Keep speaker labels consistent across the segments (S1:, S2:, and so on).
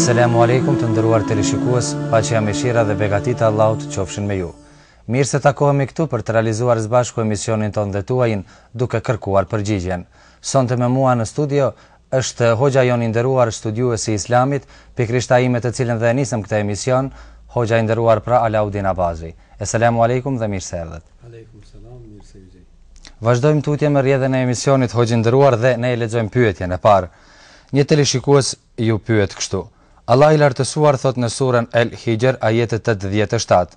S1: Eselamu alejkum të nderuar teleshikues, paqja, mëshira dhe begatitë e Allahut të qofshin me ju. Mirë se takohemi këtu për të realizuar së bashku emisionin tonë dhe tuajin duke kërkuar përgjigjen. Sonte me mua në studio Është hoxha jonë i nderuar studiues i Islamit, pikërisht ai me të cilin dhe e nisëm këtë emision, hoxha i nderuar pra Alaudin Abazi. Eselamu Alejkum dhe mirë se erdhët.
S2: Alejkum selam, mirë se ju gjej.
S1: Vazhdojmë tutje me rrjedhën e emisionit hoxhë i nderuar dhe ne e lexojmë pyetjen e parë. Një teleshikues ju pyet kështu, Allahu i Lartësuar thotë në surën El Hijr ajeti tetëdhjetë e shtatë,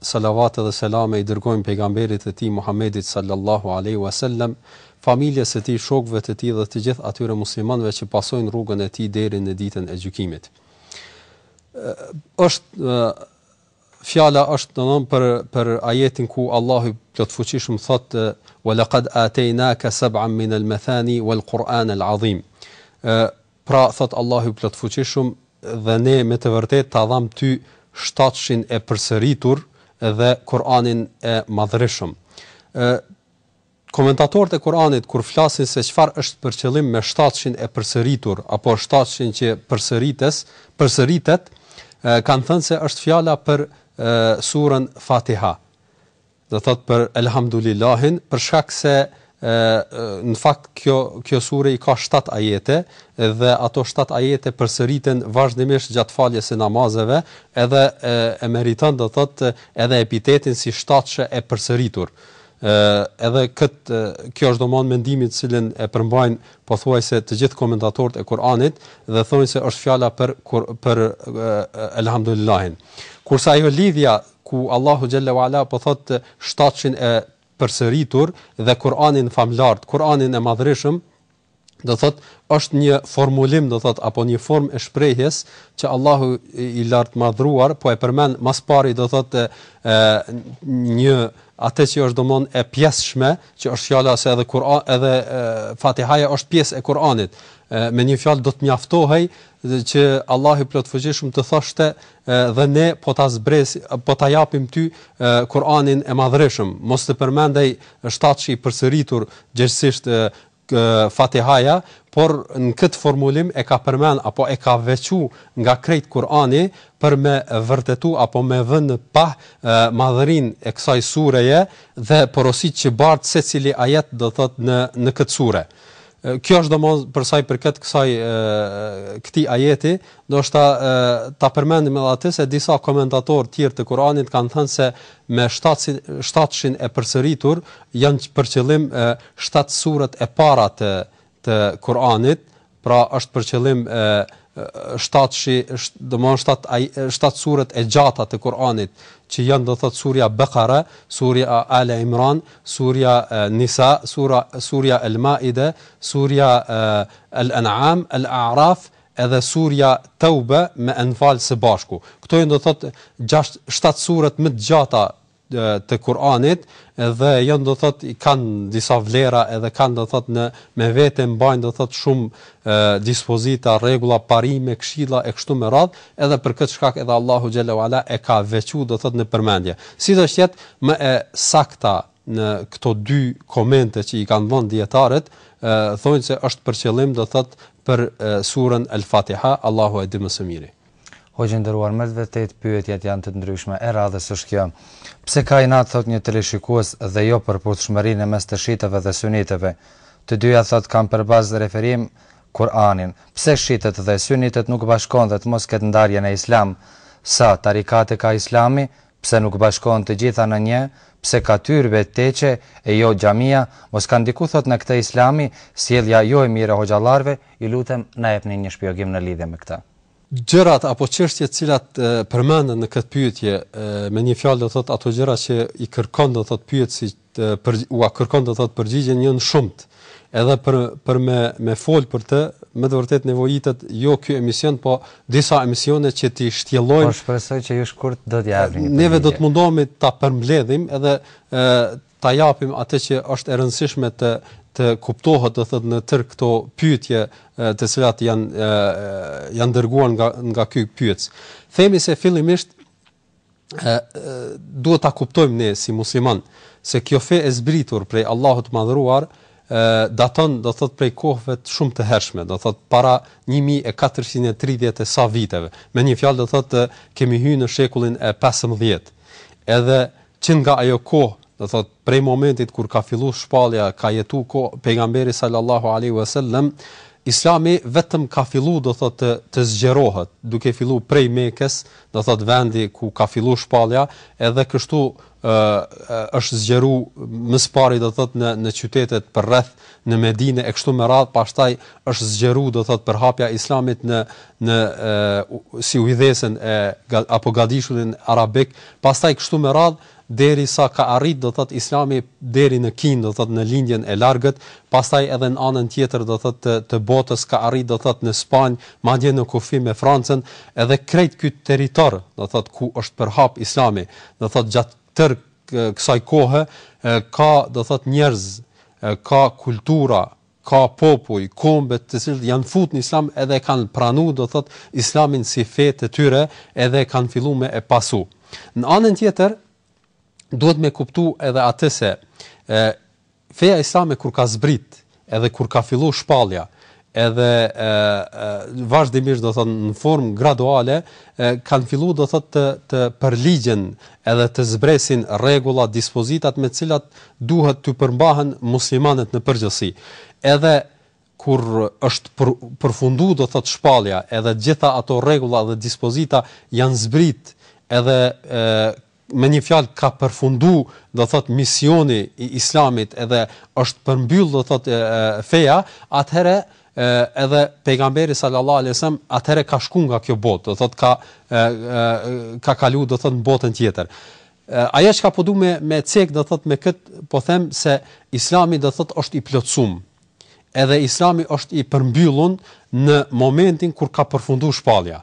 S1: Salavate dhe
S2: selame i dërgojmë Pejgamberit të Tij Muhammedit Sallallahu Alejhi Ua Sellem, familjes së tij, shokëve të tij dhe të gjithë atyre muslimanëve që pasojnë rrugën e tij deri në Ditën e Gjykimit. Është fjala është domthon për për ajetin ku Allahu i Plotfuqishëm thotë wa laqad ataynaka sab'an min al-mathani wal-Qur'an al-azim. Pra, thotë Allahu i Plotfuqishëm, Dhe Ne me të vërtetë ta dhamë ty shtatëshin e përsëritur dhe Kur'anin e Madhërishëm. Ë Komentatorët e Kur'anit kur flasin se çfarë është për qëllim me shtatëshin e përsëritur apo shtatëshin që përsërites, përsëritet, kanë thënë se është fjala për surën Fatiha. Do thot për Elhamdulillahin, për shkak se në fakt kjo kjo sure i ka 7 ajete dhe ato 7 ajete përsëriten vazhdimisht gjatë faljes së namazeve, edhe e, e meriton do thot edhe epitetin si shtatshe e përsëritur. Ë edhe kët kjo është domethënë mendimi të cilën e përmbajnë pothuajse të gjithë komentatorët e Kuranit dhe thonë se është fjala për kur, për Elhamdulillahin. Kurse ajo lidhja ku Allahu xhelle ue ala po thotë shtatëshin e përsëritur dhe Kur'anin famëlartë, Kur'anin e Madhërishëm, do thotë është një formulim do thotë apo një formë e shprehjes që Allahu i lartmadhëruar po e përmend më së pari do thotë ë një atë që është domethënë e pjesshme që është fjala se edhe Kur'an edhe Fatihaja është pjesë e Kur'anit me një fjalë do të mjaftohej që Allahu i Plotfuqishëm të thoshte dhe ne po ta zbres po ta japim ty Kur'anin e madhërishëm mos të përmendej shtatshi i përsëritur gjegjësisht Fatihaja por në këtë formulim e ka përmend apo e ka veçu nga krejt Kur'ani për me vërtetu apo me vënë në pah madhërinë e kësaj sureje dhe porositë që bart secili ajet do thot në në këtë sure Kjo është do thotë për sa i përket kësaj këtij ajeti, ndoshta ta përmendim edhe atë se disa komentatorë të tjerë të Kuranit kanë thënë se me 7-shin e përsëritur janë për qëllim 7 surat e para të të Kuranit, pra është për qëllim 7-shi, do thotë 7 ai 7 surat e gjata të Kuranit, që janë do thot surja Bekare, surja Al Imran, Surja Nisa, Surja El Maide, Surja El En'am, El A'raf edhe Surja Teuba me Enfal së bashku. Këto janë do të thotë shtatë shtatë surat më të gjata të Kur'anit dhe janë do të thotë kanë disa vlera edhe kanë do të thotë në me vete mbajnë do të thotë shumë dispozita, rregulla, parime, këshilla e kështu me radhë, edhe për këtë shkak edhe Allahu xhel-le ue ala e ka veçu do thot në përmendje. Sido që të jetë më e sakta në këto dy komente që i kanë dhënë dijetarët, thonë se është për qëllim do thot për surën El Fatiha, Allahu e di më së miri.
S1: Hoxhë i nderuar me të vërtetë pyetjet janë të ndryshme, e radhës është kjo, Pse ka inat thotë një teleshikues dhe jo përputhshmëri në mes të shiitëve dhe sunitëve? Të dyja thotë kanë për bazë referim Kur'anin. Pse shiitët dhe sunitët nuk bashkohen dhe të mos ketë ndarje në Islam? Sa tarikate ka Islami? Pse nuk bashkohen të gjitha në një? Pse ka tyrbe teqe e jo xhamia? Mos ka ndiku thotë në këtë Islami? Sjellja jo e mirë hoxhallarëve, ju lutem na jepni një shpjegim në lidhje me këtë.
S2: Gjërat apo çështjet cilat përmenden në këtë pyetje, me një fjalë do të thotë ato gjëra që i kërkon do të thotë pyetësi të për, ua kërkon do të thotë përgjigjen janë të shumta. Edhe për për me me fol për të, me të vërtetë nevojitet jo ky emision, po disa emisione që t'i shtjellojmë.
S1: Po shpresoj që ju shkurt do ta jepni.
S2: Neve do të mundohemi ta përmbledhim edhe ë ta japim atë që është e rëndësishme të të kuptohet do thot në tërë këto pyetje të cilat janë janë dërguar nga nga ky pyetës. Themi se fillimisht ë duhet ta kuptojmë ne si musliman se kjo fe e zbritur prej Allahut të madhëruar daton do thot prej kohëve të shumë të hershme, do thot para 1430 e sa viteve. Me një fjalë do thot kemi hyrë në shekullin e 15. Edhe Që nga ajo kohë, do thotë, prej momentit kur ka fillu shpallja, ka jetu kohë Pejgamberi sallallahu alejhi ve sellem, Islami vetëm ka fillu, do thotë, të të zgjerohet, duke fillu prej Mekes, do thotë, vendi ku ka fillu shpallja, edhe kështu ë ë është zgjeru më së pari do thotë në në qytetet përreth në Medinë e kështu me radhë, pastaj është zgjeru do thotë përhapja e Islamit në në si ujdhesën e apo gadishullin arabik, pastaj kështu me radhë derisa ka arrit do thotë Islami deri në Kinë do thotë në lindjen e largët, pastaj edhe në anën tjetër do thotë të, të botës ka arrit do thotë në Spanjë, madje në kufi me Francën, edhe krejt ky territor do thotë ku është përhap Islami, do thotë gjatë tërë kësaj kohe ka do thotë njerëz, ka kultura, ka popuj, kombe të cilët janë fut në Islam edhe kanë pranu do thotë Islamin si fe të tyre edhe kanë fillu me e pasu. Në anën tjetër, duhet me kuptu edhe atë se feja islame kur ka zbrit, edhe kur ka fillu shpallja, edhe vazhdimisht do thot në formë graduale kanë fillu do thot të të përligjen edhe të zbresin rregulla dispozitat me të cilat duhet t'u përmbahen muslimanët në përgjithësi edhe kur është për, përfundu do thot shpallja edhe gjitha ato rregulla dhe dispozita janë zbrit edhe e, Me një fjalë ka përfundu do thotë misioni i Islamit edhe është përmbyll do thotë feja, atëherë edhe pejgamberi sallallahu alajhi wasallam atëherë ka shku nga kjo botë, do thotë ka ka kalu do thotë në botën tjetër. Ajo çka po du me me cek do thotë me kët po them se Islami do thotë është i plotësum. Edhe Islami është i përmbyllun në momentin kur ka përfundu shpallja.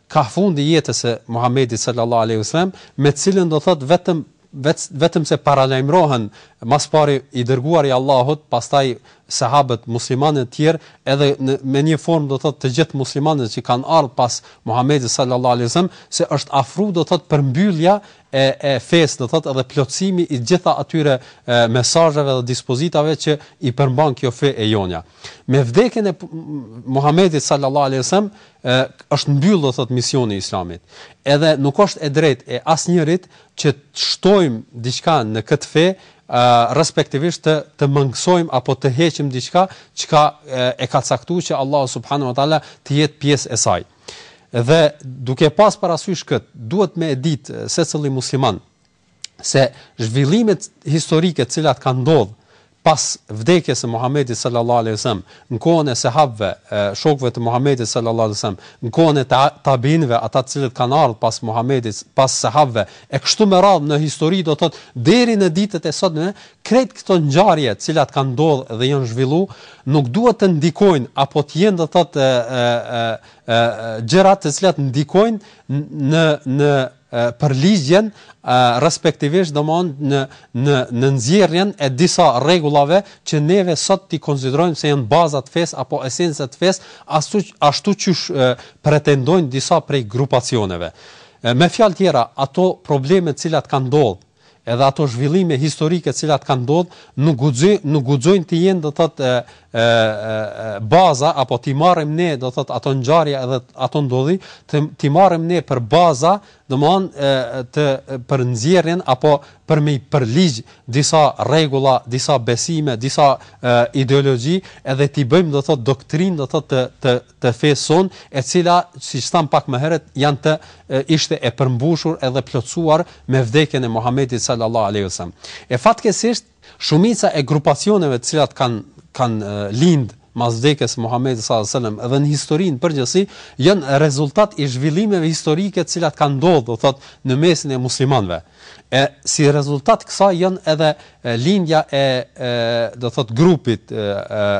S2: Kah fundi jetës së Muhamedit sal-lallahu alejhi wesellem, me të cilën do thotë vetëm vetëm se paralajmërohen ma s'pari i dërguari i Allahut, pastaj sahabët muslimanë të tjerë, edhe në me një formë do thotë të gjithë muslimanët që kanë ardhur pas Muhamedit sal-lallahu alejhi wesellem, se është afru do thotë përmbyllja e e fesë do thotë edhe plotësimi i gjitha atyre mesazheve dhe dispozitave që i përmban kjo fe e jonja. Me vdekjen e Muhamedit sal-lallahu alejhi wesellem e është mbyll do thot misioni i islamit edhe nuk është e drejtë e asnjërit që të shtojmë diçka në këtë fe respektivisht të të mangësojmë apo të heqim diçka çka e ka caktu që Allahu subhanahu wa taala të jetë pjesë e saj. Dhe duke pas parasysh kët, duhet me e ditë secili musliman se zhvillimet historike të cilat kanë ndodhur pas vdekjes së Muhamedit sallallahu alaihi wasallam, në kohën e sahabëve, shokëve të Muhamedit sallallahu alaihi wasallam, në kohën e tabiinëve, ata të cilët kanë ardhur pas Muhamedit, pas sahabëve, e kështu me radhë në histori do thotë deri në ditët e sotme, krejt këto ngjarje të cilat kanë ndodhur dhe janë zhvillu, nuk duhet të ndikojnë apo të jenë do thotë gjëra të cilat ndikojnë në në përligjjen respektivisht domthon në në në nxjerrjen e disa rregullave që neve sot t'i konsiderojmë se janë baza të fesë apo esenca të fesë ashtu ashtu qysh pretendojnë disa prej grupacioneve me fjalë tjera ato probleme të cilat kanë ndodhur Edhe ato zhvillime historike të cilat kanë ndodhur, nuk guxojnë, nuk guxojnë të jenë do të thotë baza apo t'i marrim ne do të thotë ato ngjarje edhe ato ndodhi, t'i t'i marrim ne për baza, domthon të për nxjerrjen apo për me i përligj disa rregulla, disa besime, disa ideologji, edhe t'i bëjmë do të thotë doktrinë do të thotë të të fesë sonë, e cila, siç thamë pak më herët, janë të ishte e përmbushur edhe plotësuar me vdekjen e Muhamedit sallallahu alejhi ve sellem. E fatkeqësisht, shumica e grupacioneve të cilat kanë kanë lind mas vdekjes së Muhamedit sallallahu alejhi ve sellem dhe në histori në përgjithësi janë rezultat i zhvillimeve historike të cilat kanë ndodhur, do thotë, në mesin e muslimanëve. E si rezultat kësaj janë edhe Lindja e, do të thotë, grupit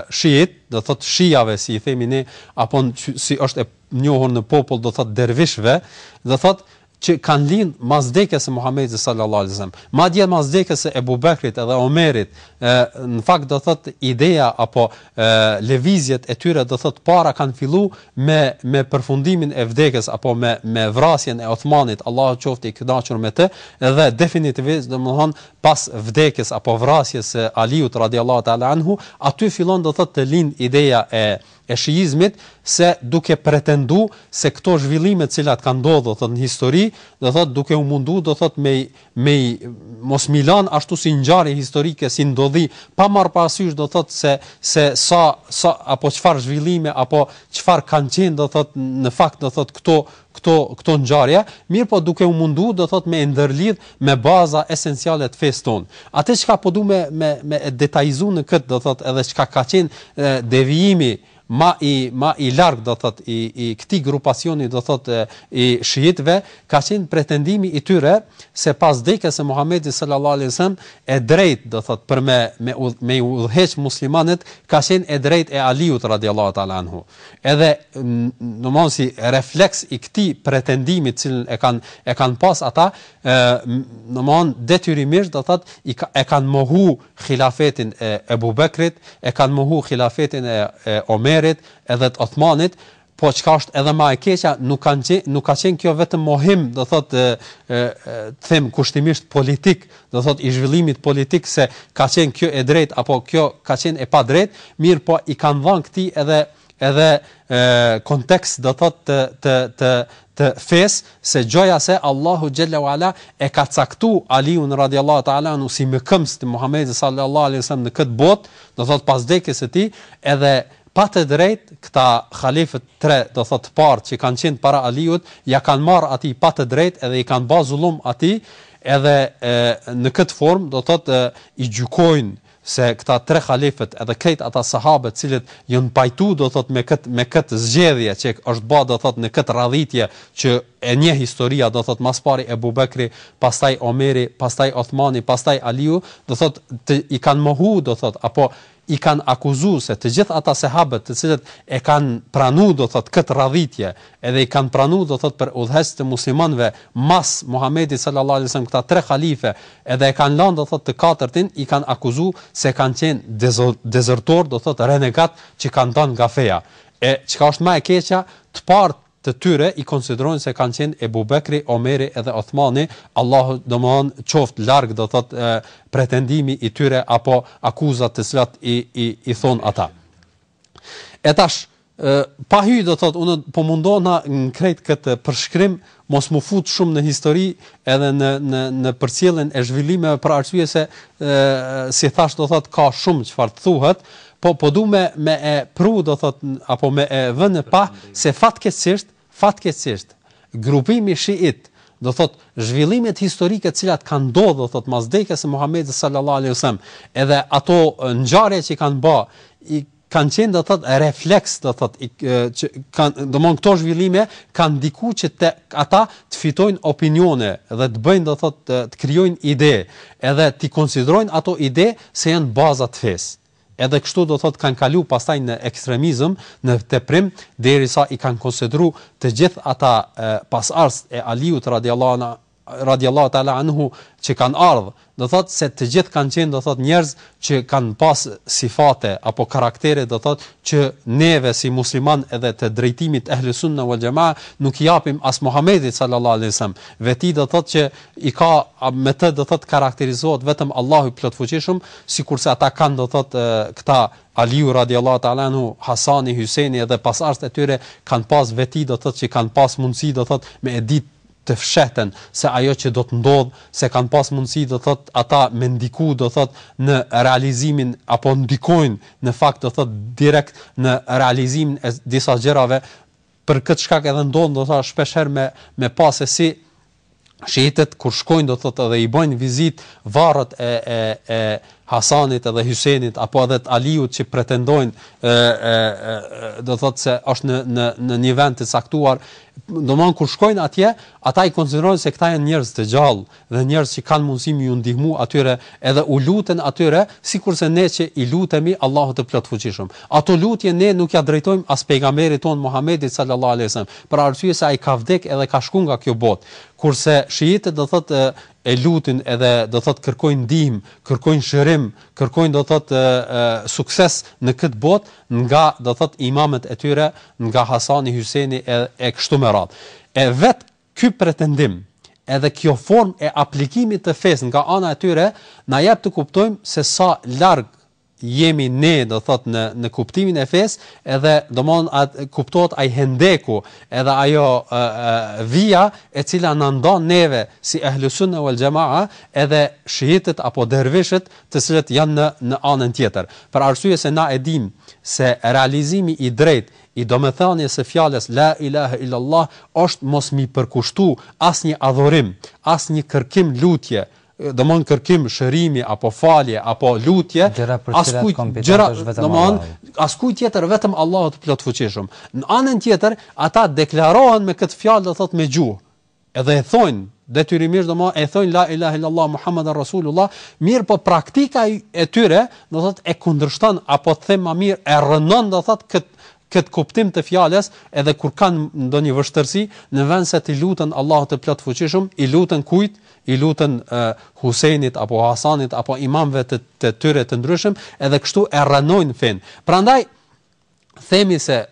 S2: shiit, do të thotë shijave si i themi ne, apo si është e njohur në popull, do të thotë dervishëve, do të thotë që kanë lind mas vdekjes së Muhamedit sallallahu alaihi wasallam. Madje mas vdekjes së Ebu Bekrit edhe Omerit, ë në fakt do thot ideja apo ë lëvizjet e tyre do thot para kanë fillu me me përfundimin e vdekjes apo me me vrasjen e Othmanit, Allahu qoftë i kënaqur me të, edhe definitivisht domthon pas vdekjes apo vrasjes së Aliut radijallahu teala anhu, aty fillon do thotë të lind ideja e e shiizmit se duke pretendu se këto zhvillime të cilat kanë ndodhur do thotë në histori, do thotë duke u mundu do thotë me me mos me i lan ashtu si ngjarje historike si ndodhi pa marr parasysh do thotë se se sa sa apo çfarë zhvillime apo çfarë kanë qenë do thotë në fakt do thotë këto këto këto ngjarje, mirëpo duke u mundu, do thotë me i ndërlidh me baza esenciale të fesë tonë. Atë çka po du me me me e detajzu në këtë, do thotë edhe çka ka qenë devijimi ma i ma i larg do thot i i këtij grupacioni do thot i shiitëve ka qenë pretendimi i tyre se pas vdekjes së Muhamedit sallallahu alaihi wasallam e drejt do thot për me me me i udhëheq muslimanët ka qenë e drejt e Aliut radhiyallahu ta'ala anhu Edhe domthon si refleks i këtij pretendimi të cilin e kanë e kanë pas ata, ë domthon detyrimisht do thot i ka, e kanë mohu hilafetin e Ebu Bekrit, e kanë mohu hilafetin e, e Omerit edhe të Othmanit, po çka është edhe ma e keqja, nuk kanë qenë nuk ka qenë kjo vetëm mohim, do thotë të them kushtimisht politik, do të thotë i zhvillimit politik se ka qenë kjo e drejtë apo kjo ka qenë e padrejtë, mirëpo i kanë dhënë këtij edhe edhe kontekst do të thotë të të të të fes se gjoja se Allahu xhalla wala e ka caktu Aliun radhiyallahu taala anu si mëkëmbës të Muhamedit sallallahu alaihi wasallam në këtë botë, do thot pas vdekjes së tij, edhe pa të drejt këta halifët tre do thot të parë që kanë qenë para Aliut, ja kanë marr atij pa të drejt edhe i kanë ba zullum atij, Edhe në këtë formë, do të thotë, i gjykojnë se këta tre halifët edhe krejt ata sahabët të cilët janë pajtu do thot me kët me kët zgjedhje që është ba do thot në kët radhitje që e njeh historia do thot ma s'pari ebubekri pastaj omeri pastaj othmani pastaj aliu do thot të, i kanë mohu do thot apo i kanë akuzu se të gjithë ata sehabët të cilët e kanë pranu do thot këtë radhitje edhe i kanë pranu do thot për udhëheqës të muslimanëve mas Muhamedit sallallahu alaihi wasallam këta tre halife edhe e kanë lanë do thot të katërtin i kanë akuzu se kanë qenë dezertor do thot renegat që kanë dalë nga feja e çka është ma e keqja të parë të tyre i konsiderojnë se kanë qenë Ebu Bekri, Omeri edhe Othmani, Allahu domethënë qoftë larg do thotë pretendimi i tyre apo akuzat të cilat i i i thonë ata. E tash pa hy do thot unë po mundona në krejt këtë përshkrim mos mu fut shumë në histori edhe në në në përcjelljen e zhvillimeve për arsye se ë si thash do thot ka shumë çfarë të thuhet Po po du me me e pru do thot apo me e vë në pah se fatkeqësisht, fatkeqësisht grupimi shiit, do thot zhvillimet historike të cilat kanë ndodhur do thot mas vdekjes së Muhamedit sallallahu alaihi wasallam, edhe ato ngjarje që kanë ba, i kanë qenë do thot refleks do thot i që kanë domon këto zhvillime kanë ndikuar që te ata të fitojnë opinione dhe të bëjnë do thot të, të krijojnë ide, edhe t'i konsiderojnë ato ide se janë baza të fesë, edhe kështu do thotë kanë kalu pastaj në ekstremizëm, në teprim, deri sa i kanë konsideru të gjithë ata pasardhësit e Aliut radijallahu anhu, radijallahu ta'ala anhu, që kanë ardhë, do thotë se të gjithë kanë qenë do thotë njerëz që kanë pas sifate apo karaktere do thotë që neve si musliman edhe të drejtimit ehli sunna wal jamaa nuk i japim as Muhamedit sallallahu alaihi wasallam veti do thotë që i ka me të do thot karakterizohet vetëm Allahu i plotfuqishëm sikurse ata kanë do thot këta Aliu radiallahu ta'ala anhu Hasani Hyseni edhe pasardhësit e tyre kanë pas veti do thot që kanë pas mundësi do thot me e ditë të fshehten se ajo që do të ndodh se kanë pas mundësi do thot ata me ndiku do thot në realizimin apo ndikojnë në fakt do thot direkt në realizimin e disa gjërave për këtë shkak edhe ndodh do thot shpesh herë me me pas se si shiitët kur shkojnë do të thotë edhe i bëjnë vizitë varret e e e Hasanit edhe Hysenit apo edhe të Aliut që pretendojnë ë ë do të thotë se është në në në një vend të caktuar domthon kur shkojnë atje ata i konsiderojnë se këta janë njerëz të gjallë dhe njerëz që kanë mundësi me ju ndihmu atyre edhe u luten atyre sikurse ne që i lutemi Allahut të plotfuqishëm ato lutje ne nuk ja drejtojmë as pejgamberit tonë Muhamedit sallallahu alajhi wasallam për arsye se ai ka vdek edhe ka shku nga kjo botë, kurse shiitët do thotë e lutin edhe do thotë kërkojnë ndihmë, kërkojnë shërim, kërkojnë do thotë sukses në këtë botë nga do thotë imamët e tyre, nga Hasani, Hyseni e, e kështu me radhë. E vetë ky pretendim edhe kjo formë e aplikimit të fesë nga ana e tyre na jep të kuptojmë se sa larg jemi ne do thot në në kuptimin e fesë edhe domthon kuptohet ai hendeku edhe ajo e, e, vija e cila na ndan neve si ehlusunne wal jamaa edhe shiitët apo dervishët të cilët janë në në anën tjetër për arsye se na e dim se realizimi i drejtë i domethënies së fjalës la ilaha illallah është mos me i përkushtu asnjë adhurim asnjë kërkim lutje domthon kërkim shërimi apo falje apo lutje
S1: askujt
S2: tjetër vetëm Allahut plotfuqishëm në anën tjetër ata deklarohen me këtë fjalë do thot me gjuhë edhe e thonë detyrimisht domthon e thonë la ilaha illallah muhammeden rasulullah mirëpo praktika e tyre do thot e kundërshton apo të them më mirë e rrënon do thot kët kët kuptim të fjalës edhe kur kanë ndonjë vështirësi në vend se t'i luten Allahut plotfuqishëm i luten kujt i luten Husejnit apo Hasanit apo imamëve të, të tyre të ndryshëm, edhe kështu e rrënojnë fenë. Prandaj themi se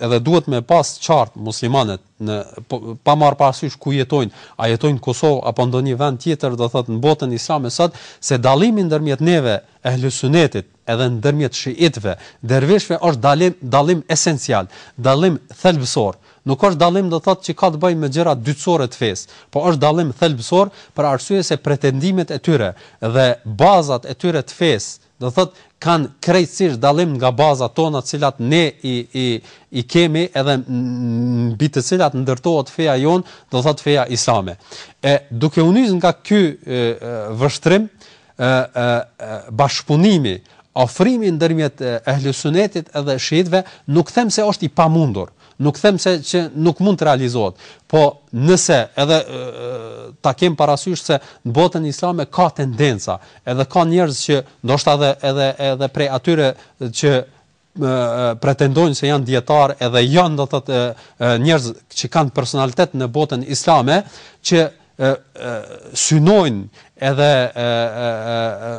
S2: edhe duhet me pas të qartë muslimanët në po, pa marr parasysh ku jetojnë, a jetojnë në Kosovë apo ndonjë vend tjetër, do thotë në botën islame sot, se dallimi ndërmjet neve ehlusunetit Edhe ndërmjet shiitëve, dervishëve është dallim, dallim esencial, dallim thelbësor. Nuk është dallim do të thotë që ka të bëjë me gjëra dytësore të fesë, po është dallim thelbësor për arsye se pretendimet e tyre dhe bazat e tyre të fesë, do të thotë kanë krejtësisht dallim nga bazat tona të cilat ne i i i kemi edhe mbi të cilat ndërtohet feja jonë, do të thotë feja islame. E duke u nis nga ky vështrim, bashkëpunimi, afrimi ndërmjet ehlusunetit edhe shiitëve, nuk them se është i pamundur, nuk them se që nuk mund të realizohet, po nëse edhe ta kemi parasysh se në botën islame ka tendenca, edhe ka njerëz që ndoshta edhe edhe edhe prej atyre që pretendojnë se janë dijetarë edhe janë do thotë njerëz që kanë personalitet në botën islame që synojnë edhe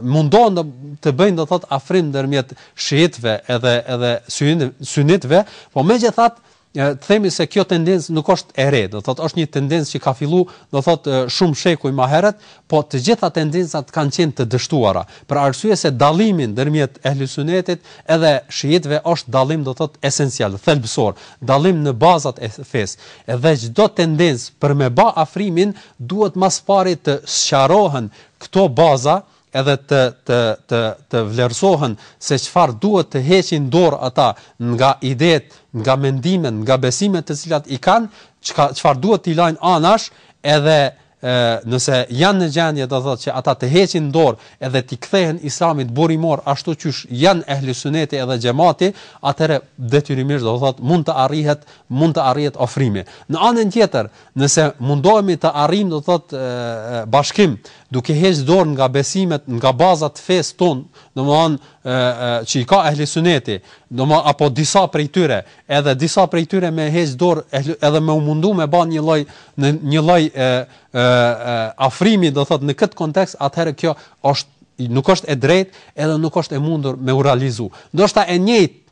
S2: mundohen të bëjnë do thot afrim ndërmjet shiitëve edhe edhe sunitëve, po megjithatë Të themi se kjo tendencë nuk është e re, do thotë është një tendencë që ka fillu, do thotë shumë shekuj ma heret, po të gjitha tendencat kanë qenë të dështuara, për arsye se dallimi ndërmjet ehlusunetit edhe shijitve është dallim do thotë esencial, thelbësor, dallim në bazat e fesë, edhe çdo tendencë për me ba afrimin, duhet ma s'pari të sqarohen këto baza, edhe të të të të vlerësohen se çfarë duhet të heqin dorë ata nga idetë, nga mendimet, nga besimet të cilat i kanë, çka çfarë duhet t'i lajnë anash, edhe ë nëse janë në gjendje do thotë që ata të heqin dorë edhe t'i kthehen islamit burimor ashtu qysh janë ehli suneti edhe xhemati, atëherë detyrimisht do thotë mund të arrihet, mund të arrihet afrimi. Në anën tjetër, Nëse mundohemi të arrijmë do të thotë bashkim, duke heqë dorë nga besimet, nga bazat e fesë tonë, domthonë ë që i ka ehli suneti, domthonë apo disa prej tyre, edhe disa prej tyre me heqë dorë edhe me u mundu me ba një lloj në një lloj ë ë afrimi do të thotë në këtë kontekst, atëherë kjo është nuk është e drejtë, edhe nuk është e mundur me u realizu. Ndoshta e njëjtë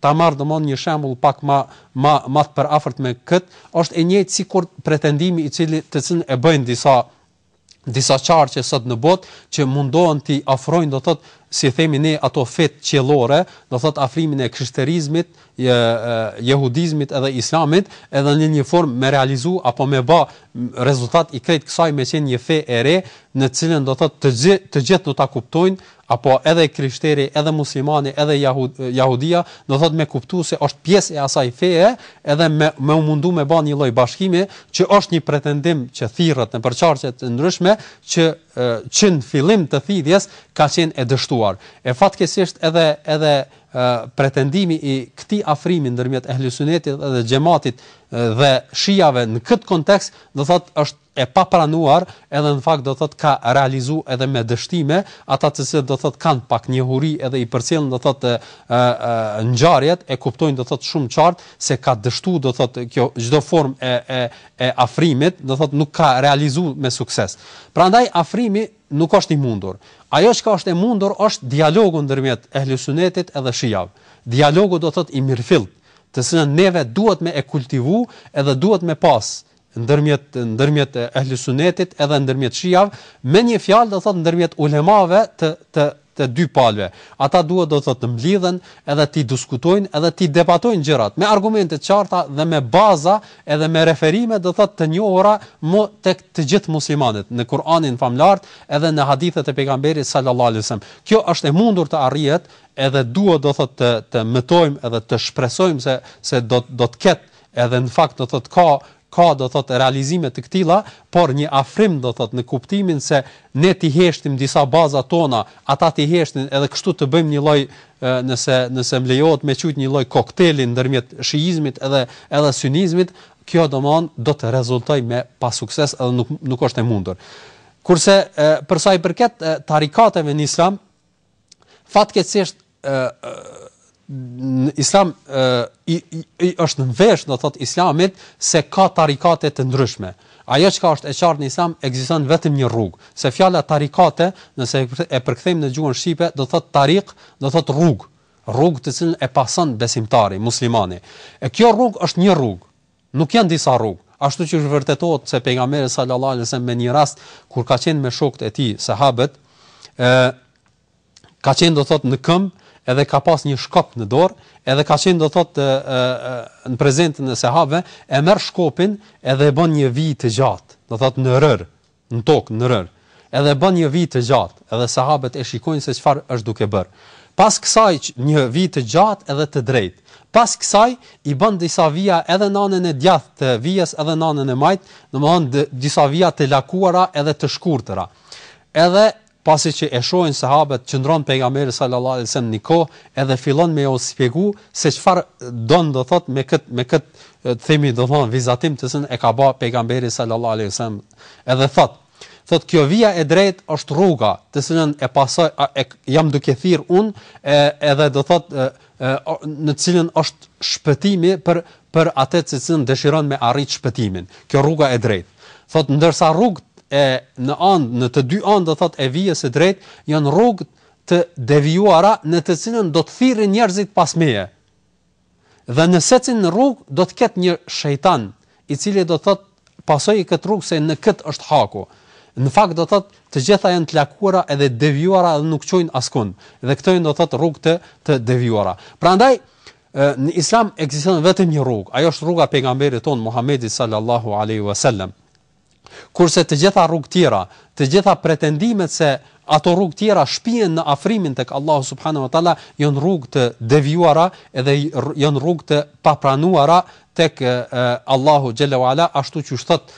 S2: Ta marr domethënë një shembull pak ma ma ma të përafërt me këtë, është e njëjtë sikur pretendimi i cili të cilin e bëjnë disa disa qarqe sot në botë që mundohen t'i afrojnë do thot si themi ne ato fetë qiellore, do thot afrimin e krishterizmit, je, jehudizmit edhe islamit, edhe në një formë me realizu apo me ba rezultat i krejt kësaj me qenë një fe e re, në të cilën do thot të gjithë të gjithë do ta kuptojnë, apo edhe krishteri edhe muslimani edhe jahudia do thot me kuptu se është pjesë e asaj feje edhe me me u mundu me ba një lloj bashkimi që është një pretendim që thirret nëpër qarqe të ndryshme që që në fillim të thirrjes ka qenë e dështuar e fatkeqësisht edhe edhe pretendimi i këtij afrimi ndërmjet ehlusunetit dhe xhematit dhe shijave në këtë kontekst do thot është e papranuar edhe në fakt do të thotë ka realizu edhe me dështime ata të cilët do të thotë kanë pak njohuri edhe i përcjellin do të thotë ngjarjet e kuptojnë do të thotë shumë qartë se ka dështu do të thotë kjo çdo formë e e e afrimit do të thotë nuk ka realizu me sukses prandaj afrimi nuk është i mundur ajo që është e mundur është dialogu ndërmjet ehlusunetit edhe shijave dialogu do të thotë i mirëfillt të cilën neve duhet me e kultivu edhe duhet me pas ndërmjet ndërmjet ehli sunetit edhe ndërmjet shiave me një fjalë do thot ndërmjet ulemave të të të dy palëve ata duhet do thot të mblidhen edhe t'i diskutojnë edhe t'i debatojnë gjërat me argumente të qarta dhe me baza edhe me referime do thot të njohura më tek të gjithë muslimanët në Kur'anin famlart edhe në hadithet e pejgamberit sallallahu alajhi wasallam kjo është e mundur të arrihet edhe duhet do thot të të mëtojmë edhe të shpresojmë se se do do të ketë Edhe në fakt do thotë ka ka do thotë realizime të këtilla, por një afrim do thotë në kuptimin se ne t'i heshtim disa baza tona, ata t'i heshtin edhe kështu të bëjmë një lloj nëse nëse më lejohet me qujt një lloj kokteli ndërmjet shiizmit edhe edhe synizmit, kjo domethën do të rezultojë me pasukses edhe nuk nuk është e mundur. Kurse për sa i përket tarikateve në Islam, fatkeqësisht ë në islam ë i, i, i është mvesh do thot islamit se ka tarikate të ndryshme. Ajo çka është e qartë në islam ekziston vetëm një rrugë. Se fjala tarikate, nëse e përkthejmë në gjuhën shqipe, do thot tarik, do thot rrugë, rrugë të cilën e pason besimtari muslimani. E kjo rrugë është një rrugë. Nuk janë disa rrugë. Ashtu qysh vërtetohet se Pejgamberi sallallahu alejhi ve sellem me një rast kur ka qenë me shokët e tij, sahabët, ë ka qenë do thot në këmbë edhe ka pas një shkop në dorë, edhe ka qenë do thot ë në prezencën e sahabëve, e merr shkopin edhe e bën një vijë të gjatë, do thot në rër, në tokë, në rërë, edhe bën një vijë të gjatë, edhe sahabët e shikojnë se çfarë është duke bërë. Pas kësaj, një vijë të gjatë edhe të drejtë. Pas kësaj, i bën disa vija edhe në anën e djathtë të vijës edhe në anën e majtë, domethënë disa vija të lakuara edhe të shkurtëra. Edhe Pasi që e shohin sahabët qëndron pejgamberi sallallahu alejhi ve sellem ni kohë edhe fillon me jau shpjegu se çfarë don do thot me kët me kët të themi do thon vizatim të cilën e ka ba pejgamberi sallallahu alejhi ve sellem edhe thot thot kjo vija e drejt është rruga të cilën e pasoj e jam duke thirr unë edhe do thot në të cilën është shpëtimi për për atë të cilën dëshiron me arrit shpëtimin. Kjo rruga e drejtë. Thot ndërsa rrugët e në anë në të dy anë do thot e vijës së drejtë janë rrugë të devijuara në të cilën do të thirrin njerëzit pas meje. Dhe në secilën rrugë do të ketë një shejtan I cili do thotë pasoje këtë rrugë se në këtë është haku. Në fakt do thotë të gjitha janë të lakuara edhe të devijuara dhe nuk çojnë askund. Dhe këto janë do thotë rrugë të të devijuara. Prandaj në Islam ekziston vetëm një rrugë, ajo është rruga e pejgamberit ton Muhamedit sallallahu alaihi wasallam. Kurse të gjitha rrugë tjera, të gjitha pretendimet se ato rrugë tjera shpien në afrimin tek Allahu subhanahu wa taala janë rrugë të devijuara edhe janë rrugë të papranuara tek Allahu xhalla wala ashtu qysh thot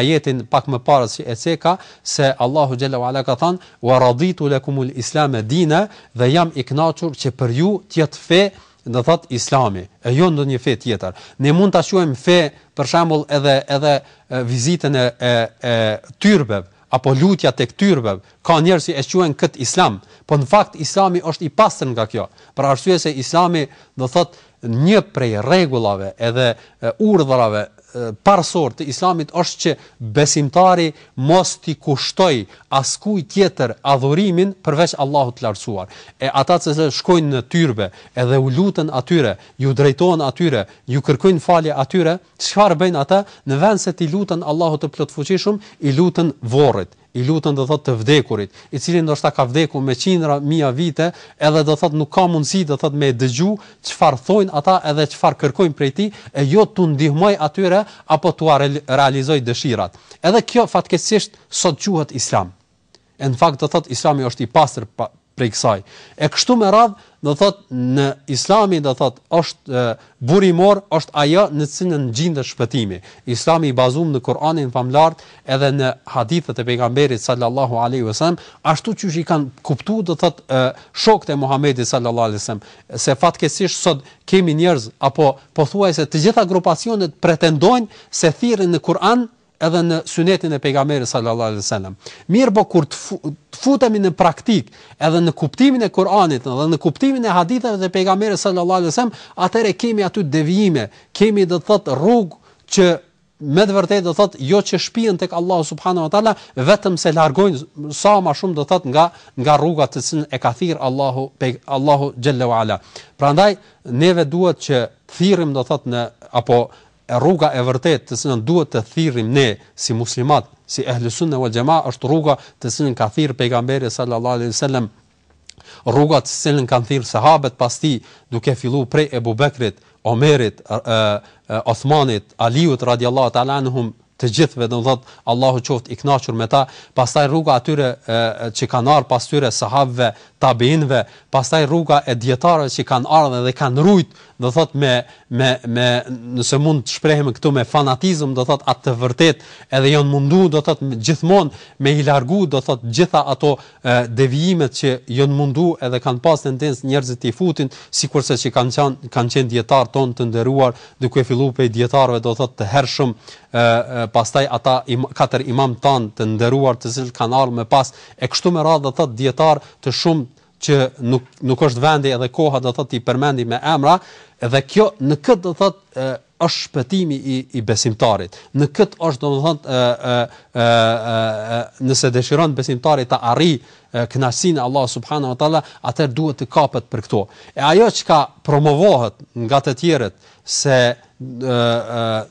S2: ajetin pak më parë që e ceka se Allahu xhalla wala ka thënë wa raditu lakumul islam dina dhe jam i kënaqur që për ju të jetë fe do thotë Islami, e jo ndonjë fe tjetër. Ne mund ta quajmë fe, për shembull, edhe edhe vizitën e e, e tyrbeve apo lutja tek tyrbeve. Ka njerëz që e quajnë kët Islam, po në fakt Islami është i pastër nga kjo. Për arsye se Islami do thotë një prej rregullave edhe urdhërave parësor të Islamit është që besimtari mos t'i kushtojë askujt tjetër adhurimin përveç Allahut të Lartësuar. E ata të cilët shkojnë në tyrbe edhe u luten atyre, iu drejtohen atyre, iu kërkojnë falje atyre, çfarë bëjnë ata? Në vend se t'i luten Allahut të Plotfuqishëm, i luten vorrit. I luten do thotë të vdekurit, i cili ndoshta ka vdekur me qindra mija vite, edhe do thotë nuk ka mundësi do thotë me e dëgju çfarë thojnë ata edhe çfarë kërkojnë prej tij, e jo t'u ndihmojë atyre apo t'ua realizojë dëshirat. Edhe kjo fatkeqësisht sot quhet Islam. E në fakt do thotë Islami është i pastër prej kësaj. E kështu me radh, do thot në Islami do thot është burimor është ajo në të cilën gjindet shpëtimi. Islami i bazuar në Kur'anin famëlart edhe në hadithet e pejgamberit sallallahu alaihi wasallam, ashtu qysh i kanë kuptu do thot shokët e Muhamedit sallallahu alaihi wasallam, se fatkeqësisht sot kemi njerëz apo pothuajse të gjitha grupacionet pretendojnë se thirrin në Kur'an edhe në synetin e pejgamberit sallallahu alaihi wasallam. Mirpo kur të futemi në praktik, edhe në kuptimin e Kuranit edhe në kuptimin e haditheve të pejgamberit sallallahu alaihi wasallam, atëherë kemi aty devijime, kemi do të thotë rrugë që me të vërtetë do thotë jo që shpien tek Allahu subhanahu wa taala, vetëm se largojnë sa ma shumë do thotë nga nga rruga të cilën e ka thirr Allahu pe Allahu xhalla wala. Prandaj neve duhet që të thirrim do thotë në apo e rruga e vërtetë të cilën duhet të thirrim ne si muslimat, si ehlu sunne wal xhema është rruga të cilën ka thirrë pejgamberi sallallahu alaihi wasallam, rruga të cilën kanë thirrë sahabët pas tij, duke fillu prej Ebu Bekrit, Omerit, Othmanit, Aliut radiallahu ta'ala anhum, të gjithëve do të thot Allahu qoftë i kënaqur me ta pastaj rruga atyre që kanë ardhur pas tyre sahabëve tabiinëve pastaj rruga e dijetarëve që kanë ardhur dhe kanë rujt do thot me me me nëse mund të shprehem këtu me fanatizëm do thot atë vërtet edhe janë mundu do thot gjithmonë me i largu do thot gjitha ato devijimet që jon mundu edhe kan pas tendencë njerëzit ti futin sikurse që kan sqaru kan qenë dijetar ton të nderuar duke fillu pej dijetarëve do thot të hershëm pastaj ata katër imamtan të nderuar të cilt kan ardh më pas e kështu me radh do thot dijetar të shumt që nuk nuk është vendi edhe koha do thot ti përmendi me emra dhe kjo në kët do thot është shpëtimi i i besimtarit. Në këtë është domethënë ë ë ë ë nëse dëshiron besimtari ta arrijë kënaqësinë e Allahut subhanahu wa taala, atëherë duhet të kapet për këto. E ajo çka promovohet nga të tjerët se ë ë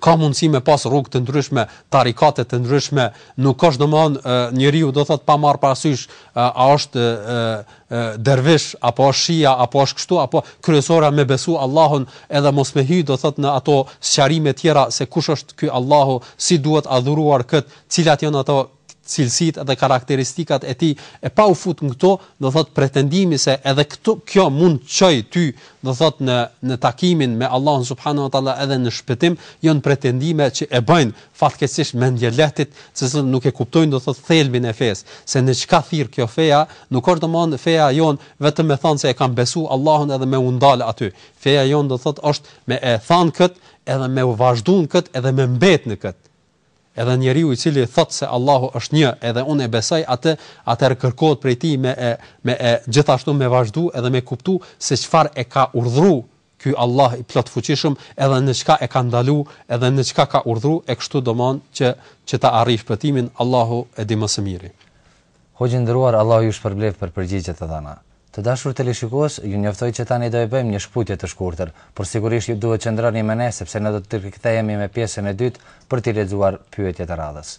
S2: ka mundësi me pas rrugë të ndryshme, tarikate të ndryshme, nuk është domthon njeriu do thot pa marr parasysh a është dervish apo është shia apo është kështu apo kryesorja me besu Allahun edhe mos me hy do thot në ato sqarime tjera se kush është ky Allahu si duhet adhuruar kët cilat janë ato cilësit edhe karakteristikat e tij e pa u fut në këto do thot pretendimi se edhe këto kjo mund të çoj ty do thot në në takimin me Allahun subhanahu wa taala edhe në shpëtim janë pretendime që e bëjnë Fatkeqësisht mendjelehtit, të cilët nuk e kuptojnë do thotë thelbin e fesë, se në çka thirr kjo feja, nuk është domthonë feja jonë vetëm me thanë se e kam besu Allahun edhe me u ndal aty. Feja jonë do thotë është me e thanë këtë edhe me vazhdu në këtë edhe me mbet në këtë. Edhe njeriu i cili thotë se Allahu është një edhe unë e besoj atë, atëherë kërkohet prej tij me e me e gjithashtu me vazhdu edhe me kuptu se çfarë e ka urdhëruar ky Allah i plotfuqishëm edhe në çka e ka ndalu edhe në çka ka urdhru e kështu domethën që që ta arrij shpëtimin Allahu e di më së miri.
S1: Hoxhë i nderuar Allahu ju shpërbleftë për përgjigjet e dhëna. Të dashur teleshikues, ju njoftoj që tani do e bëjmë një shkputje të shkurtër, por sigurisht ju duhet qëndroni me ne sepse ne do të rikthehemi me pjesën e dytë për t'i lexuar pyetjet e radhës.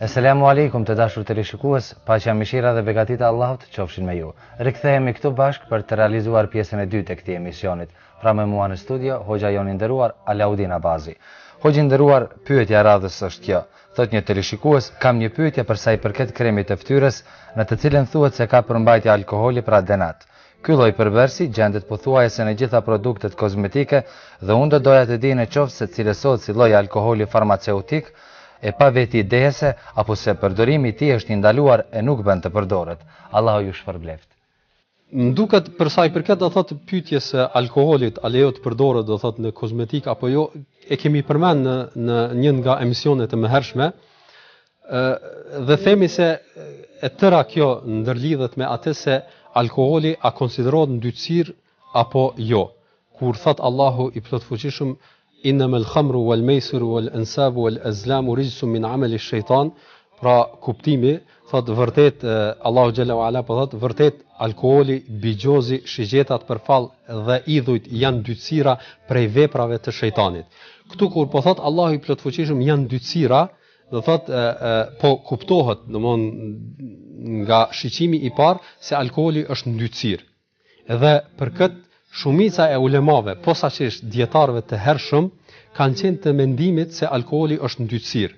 S1: Eselamu alejkum të dashur teleshikues, paqja mëshira dhe begatit e Allahut qofshin me ju. Rikthehemi këtu bashkë për të realizuar pjesën e dytë e këtij emisionit. Pra me mua në studio, hoxha jonë i nderuar, Alaudin Abazi. Hoxhë i nderuar, pyetja e radhës është kjo. Thotë një teleshikues, Kam një pyetje për sa i përket kremit të fytyrës, në të cilën thuhet se ka përmbajtje alkoholi pra denat. Ky lloj përbërësi gjendet pothuajse në gjitha produktet kozmetike dhe unë do doja të di në qoftë se cilësohet si lloj alkoholi farmaceutik e pa veti dehëse apo se përdorimi i tij është i ndaluar e nuk bën të përdoret. Allahu ju shpërbleftë.
S2: Më duket për sa i përket do thotë pyetjes së alkoolit, a lejohet të përdoret do thotë në kozmetik apo jo, e kemi përmend në në një nga emisionet e mëhershme. ë dhe themi se e tëra kjo ndërlidhet me atë se alkooli a konsiderohet ndytësir apo jo kur thot Allahu i plotfuqishëm inamel khamru wal mejsiru wal ensabu wal ezlamu rijsun min ameli shejtan pra kuptimi thot vërtet Allahu xhele ue ala po thot vërtet alkooli bixhozi shigjetat për fal dhe idhujt janë dytësira prej veprave të shejtanit këtu kur po thot Allahu i plotfuqishëm janë dytësira do thot e, e, po kuptohet domthon nga shiqimi i parë se alkooli është ndytësir Edhe për këtë shumica e ulemave, posaçërisht dijetarëve të hershëm, kanë qenë të mendimit se alkooli është ndytësirë.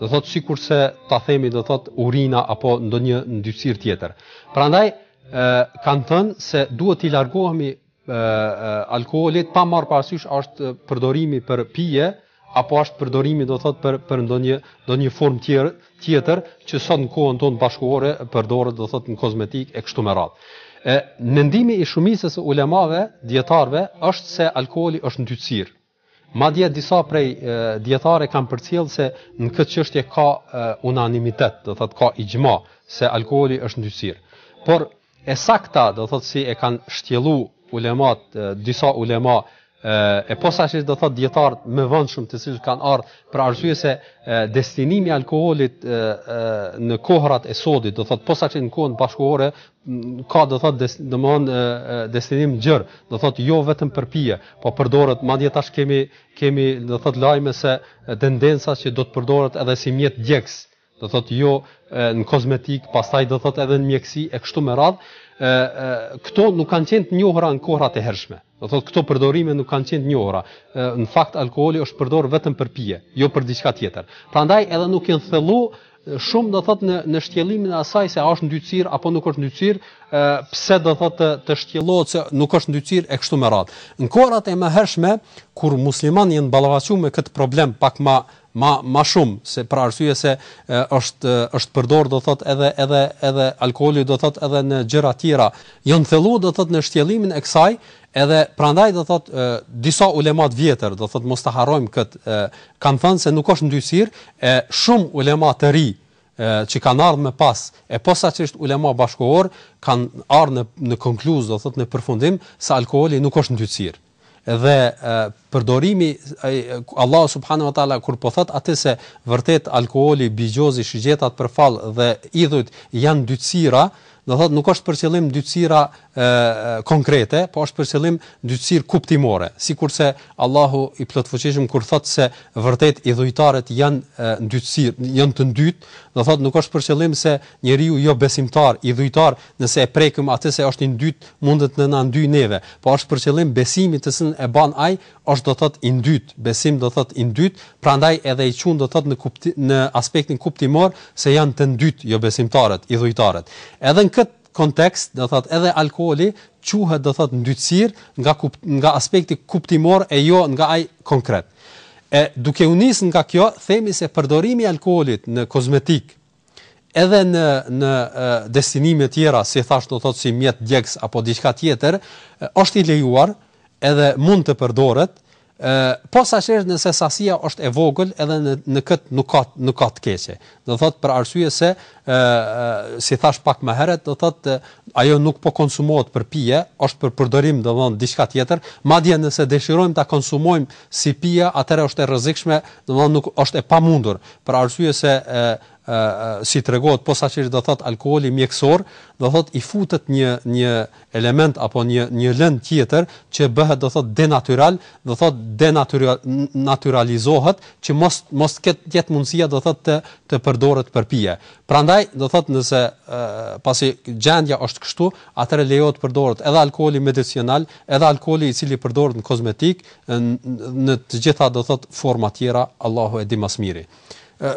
S2: Do thotë sikurse ta themi do thotë urina apo ndonjë ndytësirë tjetër. Prandaj ë kanë thënë se duhet t'i largohemi ë alkoolit pa marrë parasysh është përdorimi për pije, apo është përdorimi do thot për për ndonjë ndonjë formë tjetër tjetër që sot në kohën tonë bashkëkohore përdoret do thot në kozmetik e kështu me radhë. E mendimi i shumicës së ulemave, dijetarëve është se alkooli është ndytësir. Madje disa prej dijetarëve kanë përcjellë se në këtë çështje ka e, unanimitet, do thot ka ixhma se alkooli është ndytësir. Por e sakta do thot si e kanë shtjellu ulemat disa ulema e posaçërisht do thot dijetarë më vonshëm të cilët kanë ardhur për arsye se destinimi i alkoolit në kohrat e sodit do thot posaçërisht në kohën bashkëkohore ka do thot des, domthon destinim gjër do thot jo vetëm për pije po përdoret madje tash kemi kemi do thot lajme se ka tendenca që do të përdoret edhe si mjet djegës do thotë jo në kozmetik, pastaj do thotë edhe në mjekësi e kështu me radhë, ë këto nuk kanë qenë të njohura në kohrat e hershme. Do thotë këto përdorime nuk kanë qenë të njohura. Në fakt alkooli është përdorur vetëm për pije, jo për diçka tjetër. Prandaj edhe nuk janë thellu shumë do thotë në në shtjellimin e asaj se a është ndytësir apo nuk është ndytësir, ë pse do thotë të, të shtjellohet se nuk është ndytësir e kështu me radhë. Në kohrat e mëhershme kur muslimanët janë ballafaquar me këtë problem pak më ma ma shumë se për arsye se është është përdor do thot edhe edhe edhe alkooli do thot edhe në gjëra të tjera janë thellu do thot në shtjellimin e kësaj edhe prandaj do thot e, disa ulemat vjetër do thot mos ta harrojmë kët kanë thënë se nuk është ndytësir e shumë ulema të ri që kanë ardhur më pas e posaçërisht ulema bashkëkohor kanë ardhur në në konkluz do thot në përfundim se alkooli nuk është ndytësir Dhe përdorimi Allahu subhanahu wa taala kur po thotë atë se vërtet alkooli, bigjozi, shigjetat për fall dhe idhujt janë ndytësira, do thotë nuk është për qëllim ndytësira konkrete, por është për qëllim ndytësirë kuptimore. Sikurse Allahu i plotfuqishëm kur thotë se vërtet idhujtarët janë ndytësirë, janë të ndytë, do thotë nuk është për qëllim se njeriu jo besimtar, idhujtar Nëse e prekëm atë se është i ndytë, mundet në na ndyjë neve, po është për qëllim besimi të cilin e ban ai, është do thotë i ndytë, besim do thotë i ndytë, prandaj edhe i qun do thotë në kupti, në aspektin kuptimor se janë të ndytë jobesimtarët, idhujtarët. Edhe në këtë kontekst, do thotë edhe alkooli quhet do thotë ndytësirë nga kupt, nga aspekti kuptimor e jo nga ai konkret. E duke u nis nga kjo, themi se përdorimi i alkoolit në kozmetik, edhe në në destinime të tjera, si thash do thotë si mjet djegës apo diçka tjetër, është i lejuar edhe mund të përdoret, ë posaçërisht nëse sasia është e vogël edhe në në kët nuk ka nuk ka të keqe. Do thotë për arsye se ë si thash pak më herët, do thotë ajo nuk po konsumohet për pije, është për përdorim do von diçka tjetër, madje nëse dëshirojmë ta konsumojmë si pije, atëherë është e rrezikshme, do von nuk është e pamundur. për arsye se e, e, e si tregohet posaçërisht do thot alkooli mjekësor, do thot i futet një një element apo një një lëndë tjetër që bëhet do thot denatyral, do thot denaturalizohet që mos mos të jet mundësia do thot të të përdoret për pije. Prandaj do thot nëse e, pasi gjendja është kështu, atëherë lejohet të përdoret edhe alkooli medicinal, edhe alkooli i cili përdoret në kozmetik, në të gjitha do thot forma tjera Allahu e di më së miri. Ë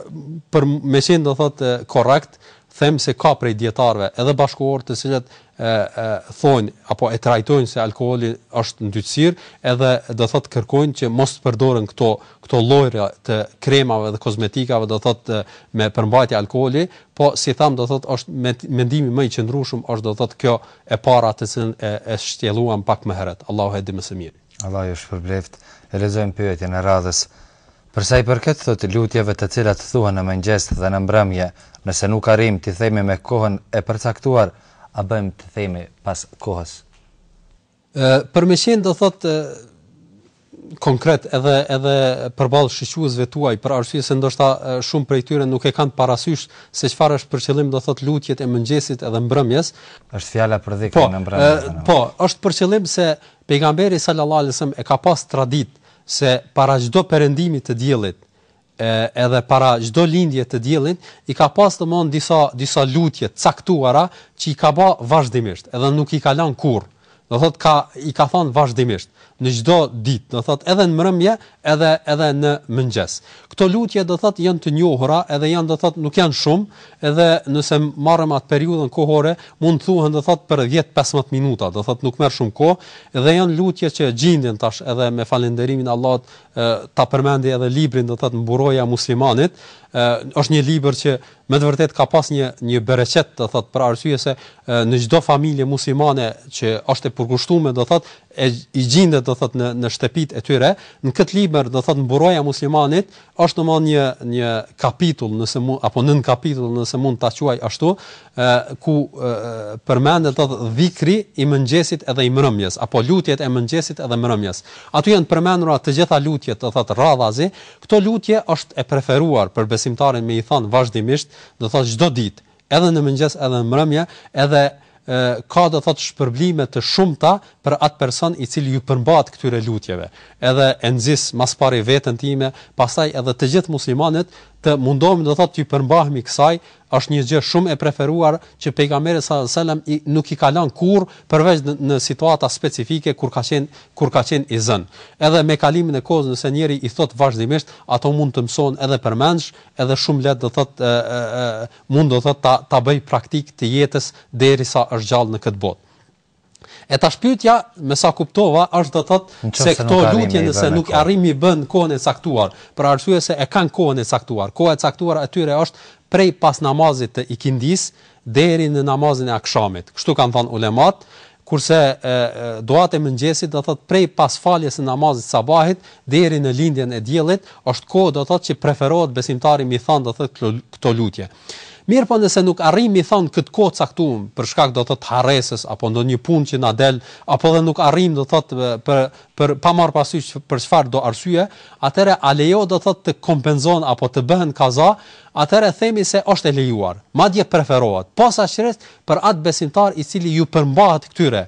S2: për me qenë do thot korrekt, them se ka prej dijetarëve edhe bashkëkohor të cilët e e thonë apo e trajtojnë se alkooli është ndytësir, edhe do thot kërkojnë që mos të përdoren këto këto lloje të kremave dhe kozmetikave do thot me përmbajtje alkooli, po si thash do thot është me, mendimi më i qëndrueshëm është do thot kjo e para të cilën e e shtjelluam pak më herët. Allahu e di më së miri.
S1: Allahu ju shpërbleft. E lexojmë pyetjen e radhës. Për sa i përket thotë lutjeve të cilat thuhen në mëngjes dhe në mbrëmje, nëse nuk arrijmë t'i themi në kohën e përcaktuar, a bën t'i themi pas kohës?
S2: Për me qenë do thotë konkret edhe edhe përballë shikuesve tuaj për arsye se ndoshta shumë prej tyre nuk e kanë parasysh se çfarë është për qëllim do thot lutjet e mëngjesit edhe mbrëmjes
S1: është fjala për dhikrin po, në mbrëmje
S2: po është për qëllim se Pejgamberi sallallahu alejhi ve sellem e ka pas traditë se para çdo perëndimit të diellit, edhe para çdo lindje të diellit, i ka pas domthon disa disa lutje të caktuara që i ka bë vazhdimisht, edhe nuk i ka lënë kurrë. Do thot ka i ka thon vazhdimisht në çdo ditë, do thot edhe në mbrëmje, edhe edhe në mëngjes. Këto lutje do thotë janë të njohura edhe janë do thotë nuk janë shumë, edhe nëse marrim atë periudhën kohore, mund të thuhen do thotë për 10-15 minuta, do thotë nuk merr shumë kohë, dhe janë lutje që gjindin tash edhe me falënderimin e Allahut ta përmendi edhe librin do thotë mburoja e muslimanit, ë është një libër që me të vërtetë ka pas një një bereqet do thotë për arsye se në çdo familje muslimane që është e përkushtuar do thotë e i gjindet do thot në në shtëpitë e tyre në këtë libër do thot mburoja e muslimanit është domthon një një kapitull nëse mund apo nën kapitull nëse mund ta quaj ashtu ë ku e, përmendet do thot dhikri i mëngjesit edhe i mbrëmjes apo lutjet e mëngjesit edhe mbrëmjes aty janë t'përmendura të gjitha lutjet do thot radhazi këto lutje është e preferuar për besimtarin me i thon vazhdimisht do thot çdo ditë edhe në mëngjes edhe në mbrëmje, edhe ka do thot shpërblime të shumta për atë person i cili ju përmbahet këtyre lutjeve. Edhe e nxis ma s'pari veten time, pastaj edhe të gjithë muslimanët të mundohemi do thot t'ju përmbahemi kësaj, është një gjë shumë e preferuar që pejgamberi sallallahu alejhi ve sellem nuk i ka lënë kurrë përveç në situata specifike kur ka qenë kur ka qenë i zënë. Edhe me kalimin e kohës nëse njeri i thot vazhdimisht, ato mund të mësohen edhe përmendsh, edhe shumë lehtë do thotë e, e, e, mund do thotë ta ta bëjë praktikë të jetës derisa është gjallë në këtë botë. E tash pyetja, me sa kuptova, është do thot se këto lutje nëse nuk arrim me i bë n'kohën e caktuar, për arsye se e kanë kohën e caktuar. Koha e caktuar e tyre është prej pas namazit të ikindisë deri në namazin e akshamit, kështu kanë thënë ulemat, kurse duat e mëngjesit do thotë prej pas faljes së namazit të sabahit deri në lindjen e diellit, është kohë do thotë që preferohet besimtari m'i thon do thotë këto lutje. Mirëpo nëse nuk arrim m'i thon n'këtë kohë t'caktuar për shkak do thotë harresës apo ndonjë punë që na del apo dhe nuk arrim do thotë për për pa marr parasysh për çfarë do arsye, atëherë a lejohet do thotë të kompenzohen apo të bëhen kaza, atëherë themi se është e lejuar, madje preferohet, posaçërisht për atë besimtar i cili ju përmbahet këtyre,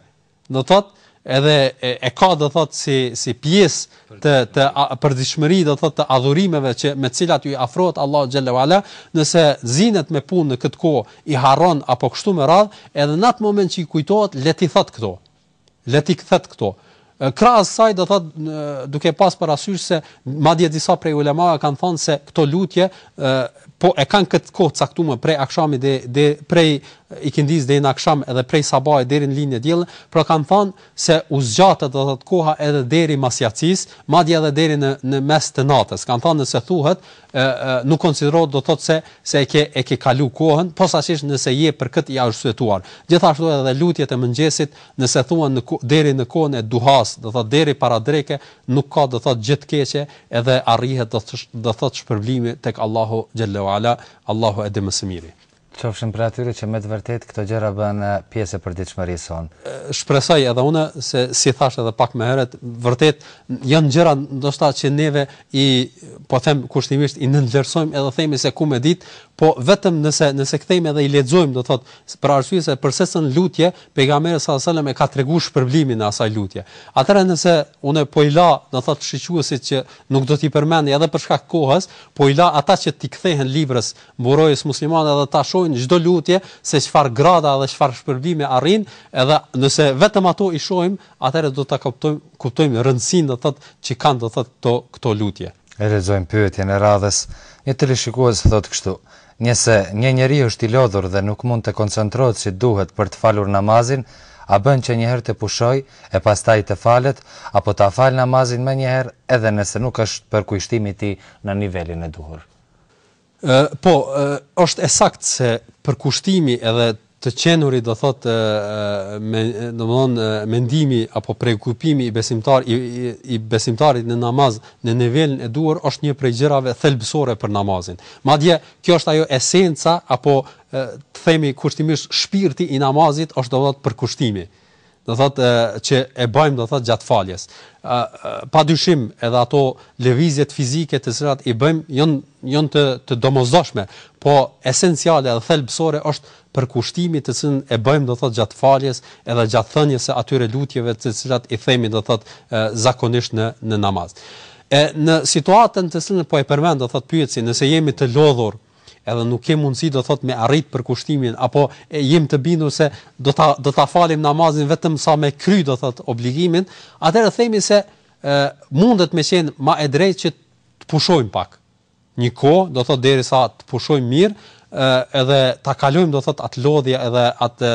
S2: do thotë, edhe e, e ka do thotë si si pjesë të të përditshmëri do thotë të adhurimeve që me të cilat ju afrohet Allahut xhelle ve ala, nëse zinet me punë në këtë kohë i harron apo kështu me radhë, edhe në atë moment që i kujtohet le t'i thotë këto. Le t'i kthet këto. Krahas saj do thot duke pas parasysh se madje disa prej ulemave kanë thënë se këto lutje po e kanë këtë kohë caktume prej akshamit dhe prej ikindis deri në aksham edhe prej sabahit deri në lindje diellit, pra kanë thënë se u zgjatet do thot koha edhe deri mas jacis, madje edhe deri në në mes të natës. Kanë thënë nëse thuhet ë ë nuk konsiderohet do thotë se se e ke e ke kalu kohën, posaçërisht nëse je për këtë i arsyetuar. Gjithashtu edhe lutjet e mëngjesit nëse thuhen në deri në kohën e duhasë, do thotë deri para dreke, nuk ka do thotë gjë të keqe edhe arrihet do të thotë shpërblimi tek Allahu xhelle ue ala, Allahu e di më së miri.
S1: Qofshin prej atyre që me të vërtetë këto gjëra bëhen pjesë e përditshmërisë sonë.
S2: Shpresoj edhe unë se si thashë edhe pak më herët, vërtet janë gjëra ndoshta që neve i po them kushtimisht i nënvlerësojmë edhe themi se i kem ditë, po vetëm nëse nëse kthejmë edhe i lexojmë, do thotë për arsye se për secilën lutje pejgamberi salallahu alejhi ve selem e ka treguar shpërblimin e asaj lutje. Atëherë nëse unë po i la, do thotë shikuesit që nuk do t'i përmend edhe për shkak kohës, po i la ata që t'i kthehen librës Mburojës muslimane dhe ta shohin çdo lutje se çfarë grada dhe çfarë shpërblime arrijnë, edhe nëse vetëm ato i shohim, atëherë do ta kuptojmë kuptojmë rëndësinë do thotë që kanë do thotë këto këto lutje.
S1: E lexojmë pyetjen e radhës, një teleshikues thotë kështu, Nëse një njeri është i lodhur dhe nuk mund të koncentrohet si duhet për të falur namazin, a bën që njëherë të pushojë e pastaj të falet, apo ta falë namazin menjëherë edhe nëse nuk është përkushtimi i tij në nivelin e duhur?
S2: Ë, po, ë, është e saktë se përkushtimi edhe të qenurit do thotë me domthon mendimi apo preokupimi i besimtar i, i, i besimtarit në namaz në nivelin e duhur është një prej gjërave thelbësore për namazin. Madje kjo është ajo esenca apo të themi kushtimisht shpirti i namazit është do thotë përkushtimi. do thot që e bëjmë do thot gjatë faljes. Ë pa dyshim edhe ato lëvizjet fizike të cilat i bëjmë janë janë të të domosdoshme, po esenciale dhe thelbësore është përkushtimi të cilin e bëjmë do thot gjatë faljes edhe gjatë thënies së atyre lutjeve të cilat i themi do thot zakonisht në në namaz. E në situatën të cilën po e përmend do thot pyetësi nëse jemi të lodhur edhe nuk kem mundësi do thot me arrit përkushtimin apo jem të bindur se do ta do ta falim namazin vetëm sa me kry do thot obligimin, atëherë themi se ë mundet me qenë ma e drejtë që të pushojmë pak. Një kohë, do thot derisa të pushojmë mirë, ë edhe ta kalojmë do thot atë lodhje edhe atë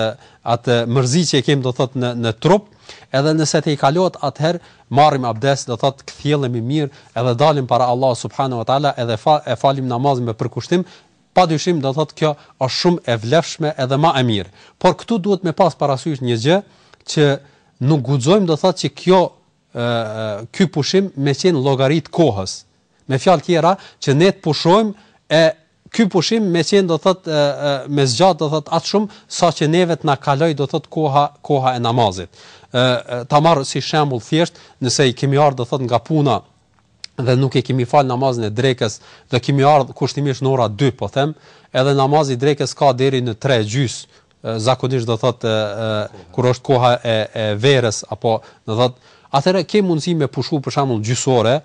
S2: atë mërzi që e kem do thot në në trup, Edhe nëse tejkalohet atëherë marrim abdes, do thotë kthjellemi mirë edhe dalim para Allahut subhanahu wa ta'ala edhe e falim namazin me përkushtim, padyshim do thotë kjo është shumë e vlefshme edhe ma e mirë. Por këtu duhet me pas parasysh një gjë që nuk guxojmë do thotë që kjo ky pushim me qenë llogari të kohës. Me fjalë tjera që ne të pushojmë e Ky pushim me qenë do thot me zgjat do thot aq shumë saqë neve të na kaloj do thot koha koha e namazit ta marr si shembull thjesht nëse kemi ardhur do thot nga puna dhe nuk e kemi fal namazin e drekës dhe kemi ardhur kushtimisht në ora 2 po them edhe namazi i drekës ka deri në 3 e gjys zakonisht do thot kur është koha e e verës apo do thot atëherë ke mundësi me pushu për shembull gjys ore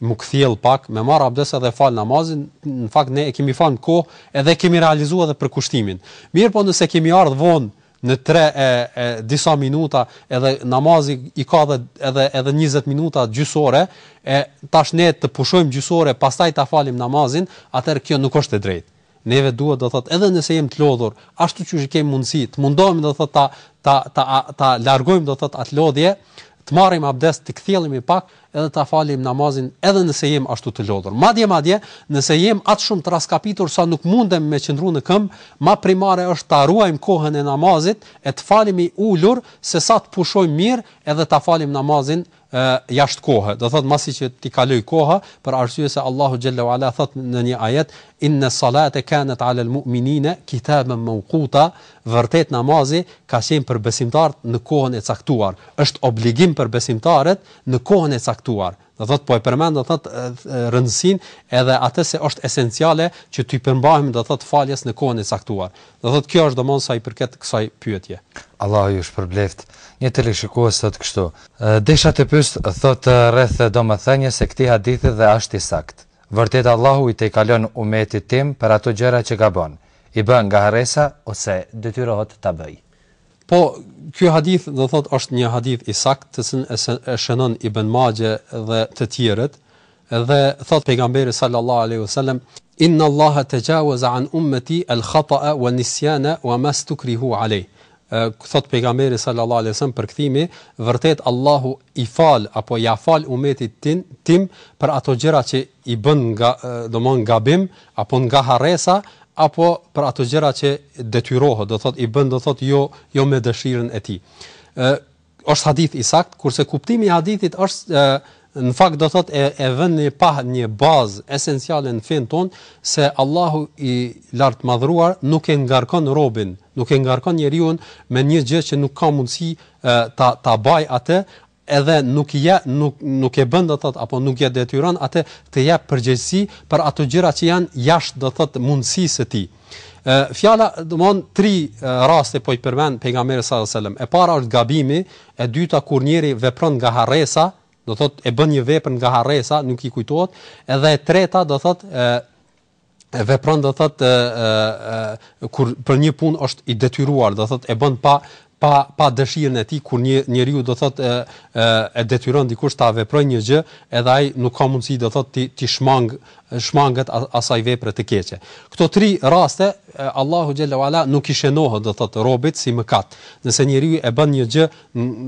S2: mu kthjell pak, me marr abdes edhe fal namazin, në fakt ne e kemi fal në kohë edhe e kemi realizuar edhe përkushtimin. Mirpo nëse kemi ardhur vonë në 3 e, e disa minuta edhe namazi i ka edhe edhe edhe 20 minuta gjys ore, e tash ne të pushojmë gjys ore, pastaj ta falim namazin, atëherë kjo nuk është e drejtë. Neve duhet do thot edhe nëse jem të lodhur, ashtu qysh i kem mundësi, të mundohemi do thot ta ta ta ta largojmë do thot atë lodhje, të marrim abdes, të kthjellemi pak edhe ta falim namazin edhe nëse jem ashtu të lodhur. Madje madje, nëse jem aq shumë të raskapitur sa nuk mundem me qëndru në këmbë, ma primare është ta ruajmë kohën e namazit e të falemi ulur, sesa të pushojmë mirë edhe ta falim namazin e jashtë kohe, do thot masi që t'i kaloj koha, për arsye se Allahu xhalla wala thot në një ajet inna salate kanat ala almu'minina kitaban mawquta, vërtet namazi ka qenë për besimtarët në kohën e caktuar, është obligim për besimtarët në kohën e caktuar. Do thot po e përmend do thot rëndësinë edhe atë se është esenciale që t'i përmbahemi do thot faljes në kohën e caktuar. Do thotë kjo është domon sa i përket kësaj pyetje.
S1: Allahu ju shpërbleftë. Një teleshikues thotë kështu, Desha të pyes thotë rreth domethënies së këtij hadithi dhe a asht i saktë. Vërtet Allahu i tejkalon umetit tim për ato gjëra që gabon, i bën nga harresa, ose detyrohet ta bëjë.
S2: Po ky hadith do thot është një hadith i sakt të cilin e shënon Ibn Maxhe dhe të tjerët dhe thot pejgamberi sallallahu alaihi wasallam inna allaha tajawaza an ummati al khata'a wa nisyana wa ma stukrihu alay thot pejgamberi sallallahu alaihi wasallam përkthimi vërtet allahu i fal apo ja fal umetit tim për ato gjëra që i bën nga domon gabim apo nga harresa apo për ato gjëra që detyrohet, do thotë i bën do thotë jo jo me dëshirën e tij. ë është hadith i saktë, kurse kuptimi i hadithit është në fakt do thotë e e vën në pah një bazë esenciale në fenë tonë se Allahu i lart madhruar nuk e ngarkon robin, nuk e ngarkon njeriun me një gjë që nuk ka mundësi ta ta baj atë edhe nuk i jep nuk nuk e bën do thot apo nuk e detyron atë të jap përgjegjësi për ato gjëra që janë jashtë do thot mundësisë së tij. Ë fjala domthon tri raste po i përmend pejgamberi sallallahu alajhi wasallam. E para është gabimi, e dyta kur njeriu vepron nga harresa, do thot e bën një vepër nga harresa, nuk i kujtohet, edhe e treta do thot ë e vepron do thot e, e, e, kur për një punë është i detyruar do thot e bën pa pa pa dëshirën e tij kur një njeriu do thot e, e, e detyron dikush ta veprojë një gjë edhe ai nuk ka mundësi do thot t'i t'i shmang shmanget asaj vepre të keqe. Këto tri raste Allahu xhelle ue ala nuk i shënon do thot robit si mëkat. Nëse njeriu e bën një gjë,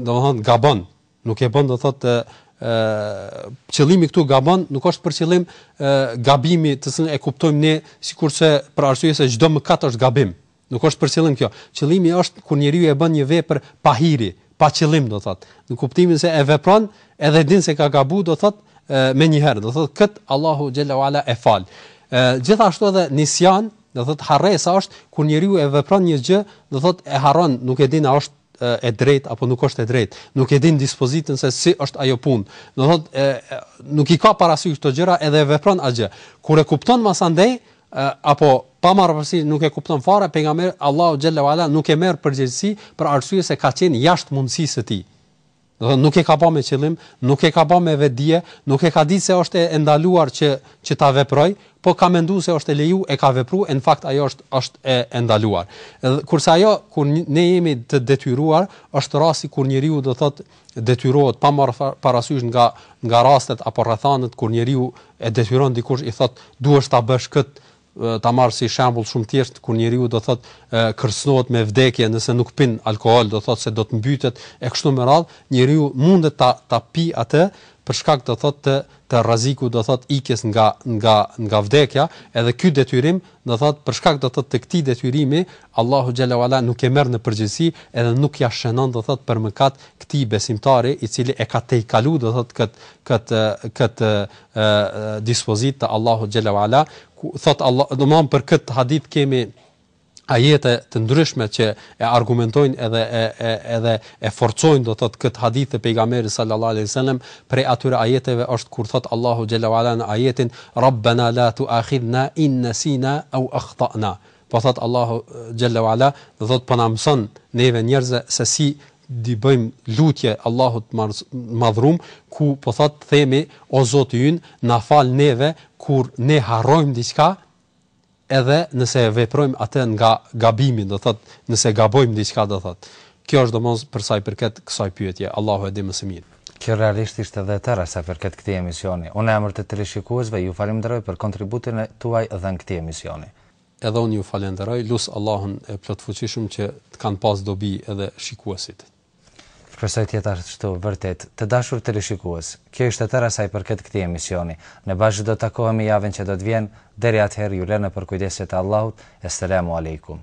S2: domethënë gabon, Nuk e bën do thotë ë qëllimi këtu gabon, nuk është për qëllim ë gabimi të cilin e kuptojmë ne sikurse për arsye se çdo mëkat është gabim. Nuk është për qëllim kjo. Qëllimi është kur njeriu e bën një vepër pa hiri, pa qëllim do thotë. Në kuptimin se e vepron edhe din se ka gabu do thotë me një herë, do thotë kët Allahu xhelle ue ala e fal. Ë gjithashtu edhe nisjan, do thotë harresa është kur njeriu e vepron një gjë, do thotë e harron, nuk e din a është e drejtë apo nuk është e drejtë. Nuk e din dispozitën se si është ajo punë. Do thotë nuk i ka parasysh këto gjëra edhe e vepron atë gjë. Kur e kupton masandej apo pa marrë parasysh nuk e kupton fare pejgamberi Allahu xhelle ue ala nuk e merr përgjegjësi për arsye se ka qenë jashtë mundësisë së tij. Do të thotë nuk e ka ba me qëllim, nuk e ka ba me vetëdije, nuk e ka ditë se është e ndaluar që që ta veproj, po ka mendu se është e lejume, e ka vepru, e në fakt ajo është është e, e ndaluar. Edhe kurse ajo kur ne jemi të detyruar, është rasti kur njeriu do thotë detyrohet pa marr parasysh nga nga rastet apo rrethanat kur njeriu e detyron dikush i thotë duhesh ta bësh kët, ta marr si shembull shumë thjesht kur njeriu do thotë kërcënohet me vdekje nëse nuk pin alkool do thotë se do të mbytet e kështu me radh njeriu mundet ta ta pi atë për shkak do thotë të të rrezikut do thotë ikjes nga nga nga vdekja edhe ky detyrim do thotë për shkak do thotë të këtij detyrimi Allahu xhelle ue ala nuk e merr në përgjegjësi edhe nuk ja shënon do thotë për mëkat këtij besimtari i cili e ka tejkalu do thotë kët kët kët dispozitë të Allahut xhela uala ku thot Allah domthon për kët hadith kemi ajete të ndryshme që e argumentojnë edhe e, e, edhe e forcojnë do thot kët hadith të pejgamberit sallallahu alaihi wasallam prej atyre ajeteve është kur thot Allahu xhela uala në ajetin rabbana la tuakhidna in nasina au akhtana po thot Allahu xhela uala do thot po na mëson neve njerëzve se si t'i bëjmë lutje Allahut të Madhërum ku po thotë themi o Zoti ynë na fal neve kur ne harrojmë diçka edhe nëse e veprojmë atë nga gabimi do thotë nëse gabojmë diçka do thotë kjo është domethënë për sa i përket kësaj pyetje Allahu e di më së miri.
S1: Kjo realisht ishte dhe e tëra sa i përket këtij emisioni. Unë në emër të teleshikuesve ju falenderoj për kontributin e tuaj dhe në këtij emisioni.
S2: Edhe unë ju falenderoj, lus Allahun e plotfuqishëm që të kanë pas dobi edhe shikuesit.
S1: Shpresoj të jetë ashtu vërtet. Të dashur teleshikues, kjo ishte e tëra sa i përket këtij emisioni. Ne bashkë do të takohemi javën që do të vjen, deri atëherë ju lë në përkujdesjen e Allahut, Esselamu Alejkum.